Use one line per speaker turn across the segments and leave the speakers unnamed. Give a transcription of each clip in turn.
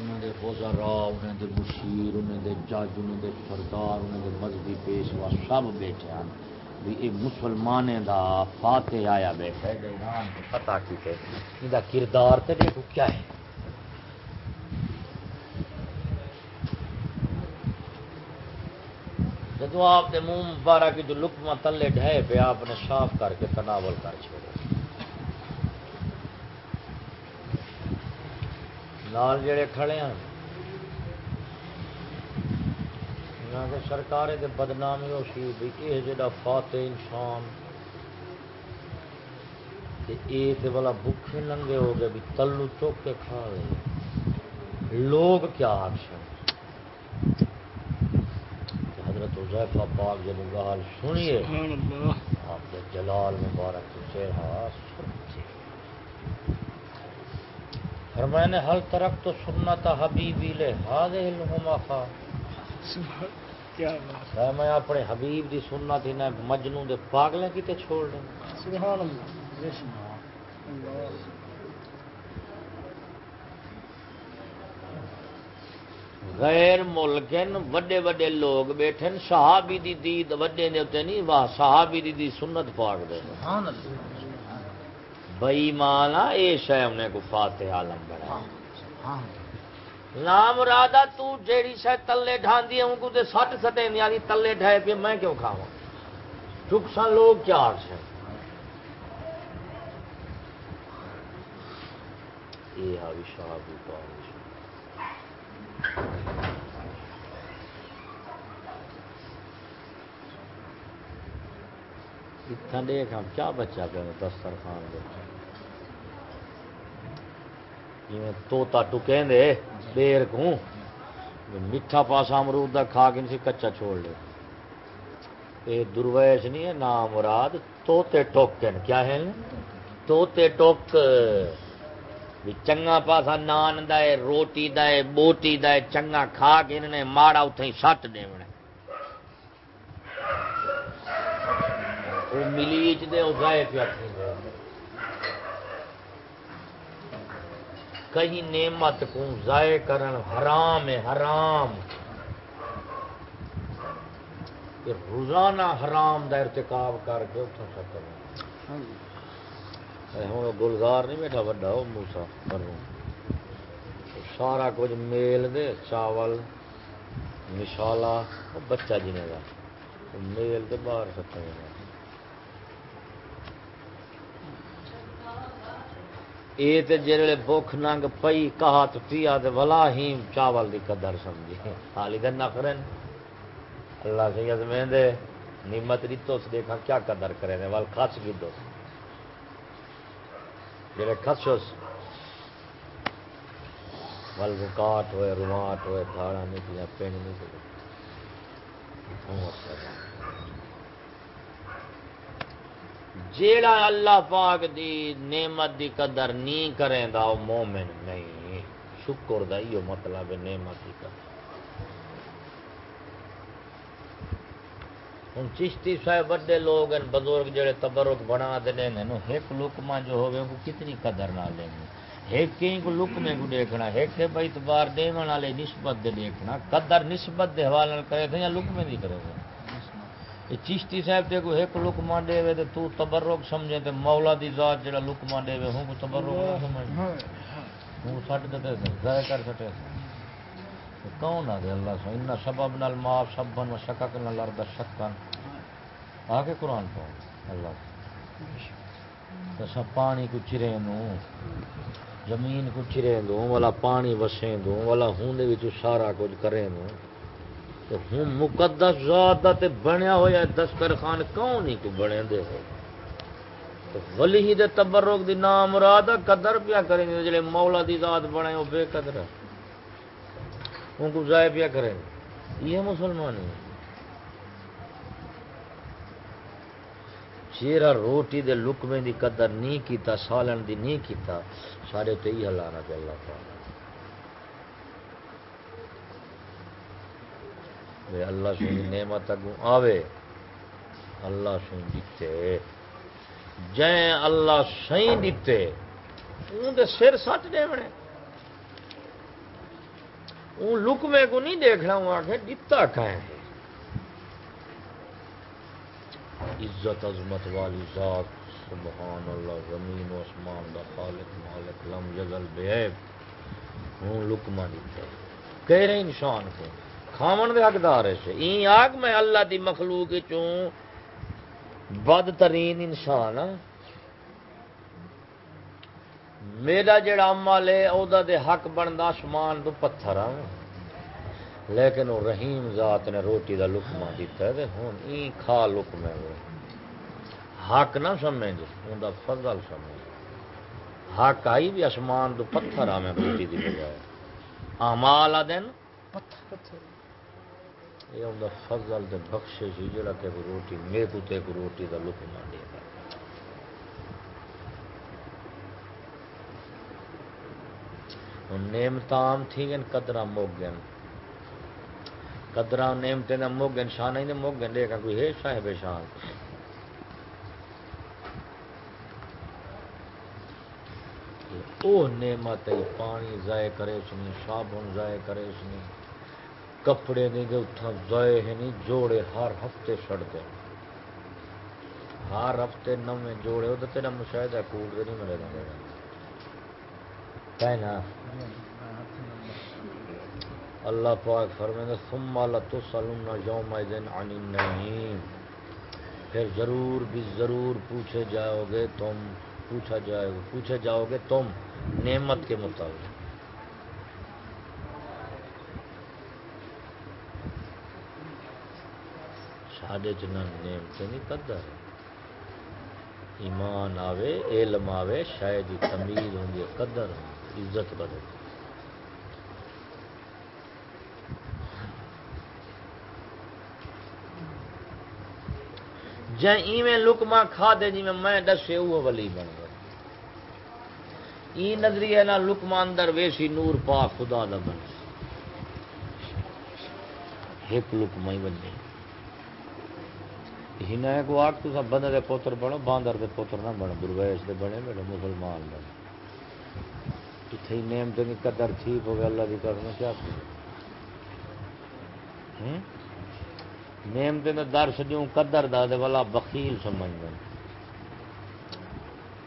انہوں دے وزرا انہوں دے مشیر، انہوں دے جج، انہوں دے سردار، انہوں دے مذہبی پیشوا سب بیٹھے ہیں۔ بھی یہ مسلمان دا فاتح آیا بیٹھا ہے ایران کو پتا کی کہ یہ کردار تے دیکھو کیا ہے۔ جدو آپ کے منہ مبارک جو لکما تلے ڈھے پہ آپ نے صاف کر کے تناول کر چھوڑے۔ نال جڑے کھڑے ہیں۔ سرکار بدنامی ہو سی بھی یہ جڑا فاتح انسان یہ والا بکھے ننگے ہو گئے بھی تلو چوک کے کھا لے لوگ کیا آخر حضرت حضیفہ پاک جب گال سنیے آپ کے جلال مبارک چہرہ فرمائے حل ترک تو سننا تھا حبیبی لے ہاد خا میں اپنے حبیب دی سننا تھی نہ مجنو دے پاگلے کیتے چھوڑ دیں سبحان اللہ غیر ملکن وڈے وڈے لوگ بیٹھے صحابی دی دید وڈے دے نہیں واہ صحابی دی دی سنت پاک دے۔ بئی مانا اے شہ انہیں کو فاتح عالم بڑا نام رادا تو جیڑی شہ تلے ڈھاندی ان کو تے سٹ سٹے یعنی تلے ڈھائے پہ میں کیوں کھاواں؟ چپ سن لوگ چار سے یہ ہا وشاب اتنا دیکھ ہم کیا بچہ پہ دسترخوان دیکھ جی توتا ٹکیں دے دیر کو میٹھا پاسا امرود کا کھا کے نہیں کچا چھوڑ لے یہ درویش نہیں ہے نام مراد توتے ٹوکن کیا ہے توتے ٹوک چنگا پاسا نان دے روٹی دے بوٹی دے چنگا کھا کے انہیں ماڑا اتیں سٹ دے وہ ملیچ دے وہ گائے پیا کہیں نعمت کو ضائع کرن حرام ہے حرام۔ روزانہ حرام دا ارتکاب کر کے اتوں سکتے ہوں گلزار نہیں بیٹھا وڈا وہ موسا کروں سارا کچھ میل دے چاول مشالا بچہ جنے کا میل دے باہر سکتے یہ تو جی بخ ننگ پئی کہات پیا ولا ہی چاول دی قدر سمجھی حالی دن نخرن۔ اللہ سے یزمین دے نیمت ریتو سے دیکھا کیا قدر کرے نے، وال خس کی دو جڑے خسوس ول رکاٹ ہوئے، روماٹ ہوئے دھاڑا نکلیا، پین نکلے جیڑا اللہ پاک دی نعمت دی قدر نہیں کریں دا وہ مومن نہیں۔ شکر دا یہ مطلب نعمت دی قدر۔ ہوں چشتی صاحب بڑے لوگ ہیں، بزرگ جڑے تبرک بنا دے ایک لکما جو ہوگی کو کتنی قدر نہ لیں گے۔ ایک کو لکمے کو دیکھنا، ایک بھائی اتبار دے والے نسبت دے دیکھنا، قدر نسبت دے حوالے کرے تھے یا لکمے دی کرے تھے؟ چشتی صاحب دے کو ایک لکما دے وے تو تبرک سمجھے تے مولا دی ذات جڑا لکما دے وے ہوں کو تبرک سمجھ ہوں سٹ دے ضائع کر سٹے۔ کون آ گیا اللہ سو؟ ان سبب نال معاف سبن و شکک نال ارد شکن آ کے قرآن پاؤ اللہ۔ تو پانی کو چرے دوں زمین کو چرے دوں والا پانی وسیں دوں والا ہوں دے سارا کچھ کریں دوں تو ہوں مقدس ذات تے بنیا ہوا دسترخان کون نہیں کو بنے دے ہو؟ تو ولی ہی دے تبرک دی نام مراد قدر پیا کریں گے جڑے مولا دی ذات بنے وہ بے قدر ہے۔ ان کو ضائع پیا کریں یہ مسلمان ہے چیرا روٹی دے لکمے دی قدر نہیں کیتا، سالن دی نہیں کیتا، سارے تو یہ ہلانا پہ اللہ تعالی۔ اللہ سنی نعمت اگوں آوے۔ اللہ سن دیتے جائیں اللہ سی دیتے ان دے سر سچ دے بنے اون لکمے کو نہیں دیکھنا ہوں آخر دتا کہیں عزت، عظمت والی ذات، سبحان اللہ، زمین و اسمان دا خالق، مالک، لم جزل بے ہوں لکما دیتے کہہ رہے انسان کو۔ کھاون دے حقدار ہے این آگ میں اللہ دی مخلوق چوں بدترین انسان ہاں۔ میرا جڑا عمل ہے او دا دے حق بندا آسمان تو پتھر ہاں۔ لیکن وہ رحیم ذات نے روٹی دا لکما دیتا ہے ہوں این کھا لکمے وہ حق نہ سمجھ ان دا فضل سمجھ حق آئی بھی آسمان تو پتھر آ میں روٹی دی بجائے۔ آمال آ دن یہ ان دا فضل دے بخشے سی جڑا تے کو روٹی میرے کو تے کو روٹی دا لکما دے۔ نعمتام تھی گن قدرہ موگ گن قدرہ نعمتیں نہ موگ گن شان ہی موگ گن دیکھا کوئی ہے صاحب شان۔ او نعمت پانی ضائع کرے اس نے صابن ضائع کرے اس نے۔ کپڑے نہیں دے اتھا ضائع ہے نہیں، جوڑے ہر ہفتے سڑ دے۔ ہر ہفتے نویں جوڑے وہ تیرا مشاہدہ کوٹ دے نہیں ملے گا میرا۔ کہنا اللہ پاک فرمائے ثم لتسلن یوم اذن عن النعیم۔ پھر ضرور بھی ضرور پوچھے جاؤ گے تم، پوچھا جائے گا، پوچھے جاؤ گے تم، نعمت کے مطابق۔ ساڈے چنا نعمت نہیں قدر ایمان آوے علم آوے شاید تمیز ہوں قدر ہوں عزت بدل جی ایویں لکما کھا دے جی میں دسے وہ ولی بن گیا ای نظریے نہ لکما اندر ویسی نور پا خدا دا بن ایک لکما ہی بن ہن کو آگ تو سب بندے دے پوتر بنو، باندر دے پوتر نہ بنو، درویش دے بنے میرے مسلمان بنے۔ اتنے نیم تو نہیں قدر ٹھیک ہو گیا اللہ کی کرنا کیا نیم تے در سجوں قدر دا دے، والا بخیل سمجھ گئے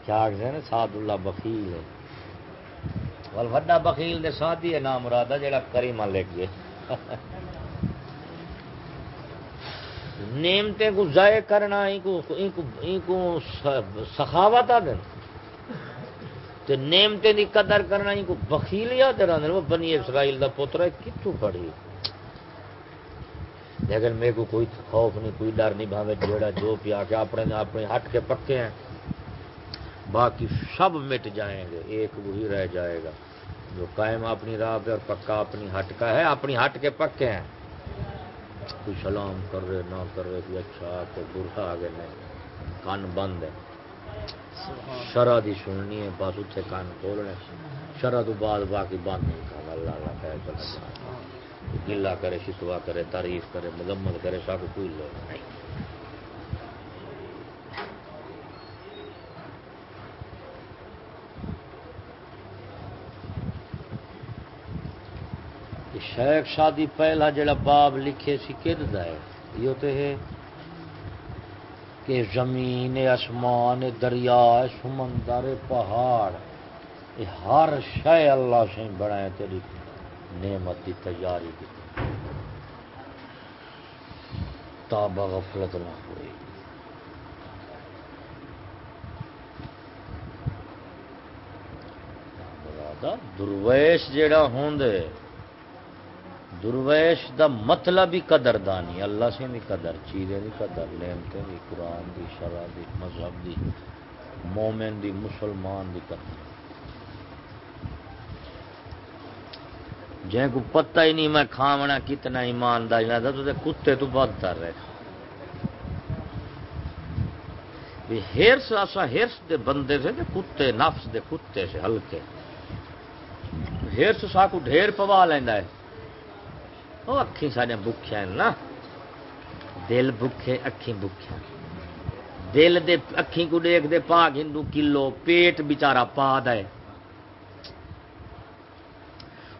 کیا آخر نا؟ سعد اللہ بخیل ہے۔ ول وڈا بخیل دے ساتھی ہے نام مراد جڑا کریما لکھ گئے نعمتیں کو ضائع کرنا کو سخاوت آ دیں تے نعمتیں دی قدر کرنا کو بخیلیا تیرا وہ بنی اسرائیل دا پوتر ہے کتوں پڑھی؟ لیکن میرے کو کوئی خوف نہیں، کوئی ڈر نہیں، بھاوے جیڑا جو پیا کے اپنے اپنے ہٹ کے پکے ہیں۔ باقی سب مٹ جائیں گے، ایک وہی رہ جائے گا۔ جو قائم اپنی راہ پہ اور پکا اپنی ہٹ کا ہے، اپنی ہٹ کے پکے ہیں۔ کوئی سلام کر رہے نہ کر رہے کوئی اچھا کوئی برا آگے نہیں۔ کان بند ہے۔ شرح دی سننی ہے بس اتنے کان کھولنے شرح تو بعد باقی بند نہیں کرنا اللہ اللہ۔ چلا گلا کرے شکوا کرے تعریف کرے مذمت کرے سب کوئی لوگ نہیں۔ شیخ شادی پہلا جڑا باب لکھے سی کد ہے؟ یہ تو ہے کہ زمین، آسمان، دریا، سمندر، پہاڑ، یہ ہر شہ اللہ سے بنائے تیری نعمت کی تیاری کی تاب غفلت نہ ہوئی درویش جڑا ہوں دے درویش دا مطلب ہی قدر دانی اللہ سے بھی قدر، چیزیں بھی قدر، نعمتیں بھی، قرآن دی شرح دی، مذہب دی، مومن دی، مسلمان دی قدر۔ جن کو پتہ ہی نہیں میں کھاونا کتنا ایمانداری نہ تو کتے تو بہت در رہے ہرس، ایسا ہرس دے بندے سے دے کتے، نفس دے کتے سے ہلکے۔ ہرس سا کو ڈھیر پوا لینا ہے۔ وہ اکھی سارے بکھیا نا دل بکھے اکھی بکھیا دل دے اکھی کو دیکھ دے پا ہندو کلو پیٹ بچارا پا دے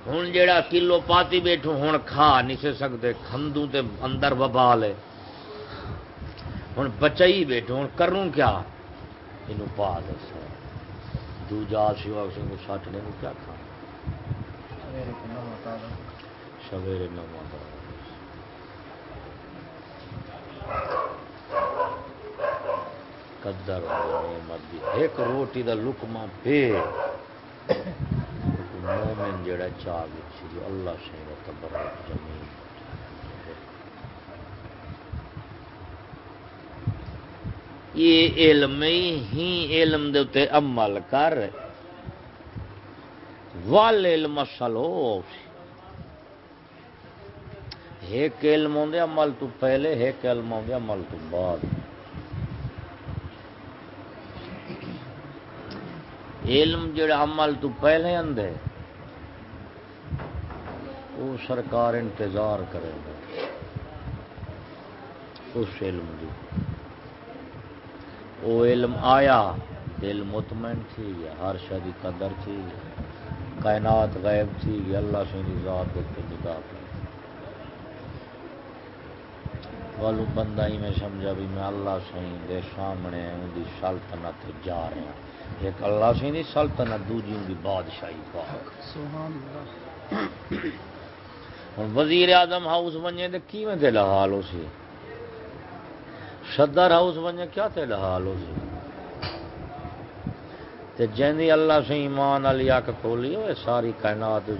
ہوں جا کلو پاتی بیٹھو ہوں کھا نہیں سکتے کھندوں تے اندر وبا لے ہوں بچائی بیٹھو ہوں کروں کیا یہ پا دس دوجا شیوا سنگھ کو سٹنے کیا کھا سویرے نو قدر نعمت ایک روٹی دا لکما پے مومن جڑا چاہ جو اللہ سے تبر زمین یہ علم ہی علم دے تے عمل کر وال علم سلو ایک علم آدھے عمل تو پہلے، ایک علم آدھے عمل تو بعد۔ علم جڑا عمل تو پہلے اندے وہ سرکار انتظار کرے گا اس علم دی۔ وہ علم آیا، دل مطمئن تھی گیا ہر شادی قدر تھی، کائنات غائب تھی، اللہ سے ذات دیتے نگاہ کر والو بندہ ہی میں سمجھا بھی میں اللہ سے دے سامنے ان دی سلطنت جا رہا ایک اللہ سے دی سلطنت دوجی ان دی بادشاہی پاک۔ سبحان اللہ۔ ہوں وزیر اعظم ہاؤس بنے تو کی میں تیرا حال ہو سی؟ صدر ہاؤس بنے کیا تیرا حال ہو سی؟ تے جیندی اللہ سے ایمان علی اک کھولی ہوئے ساری کائنات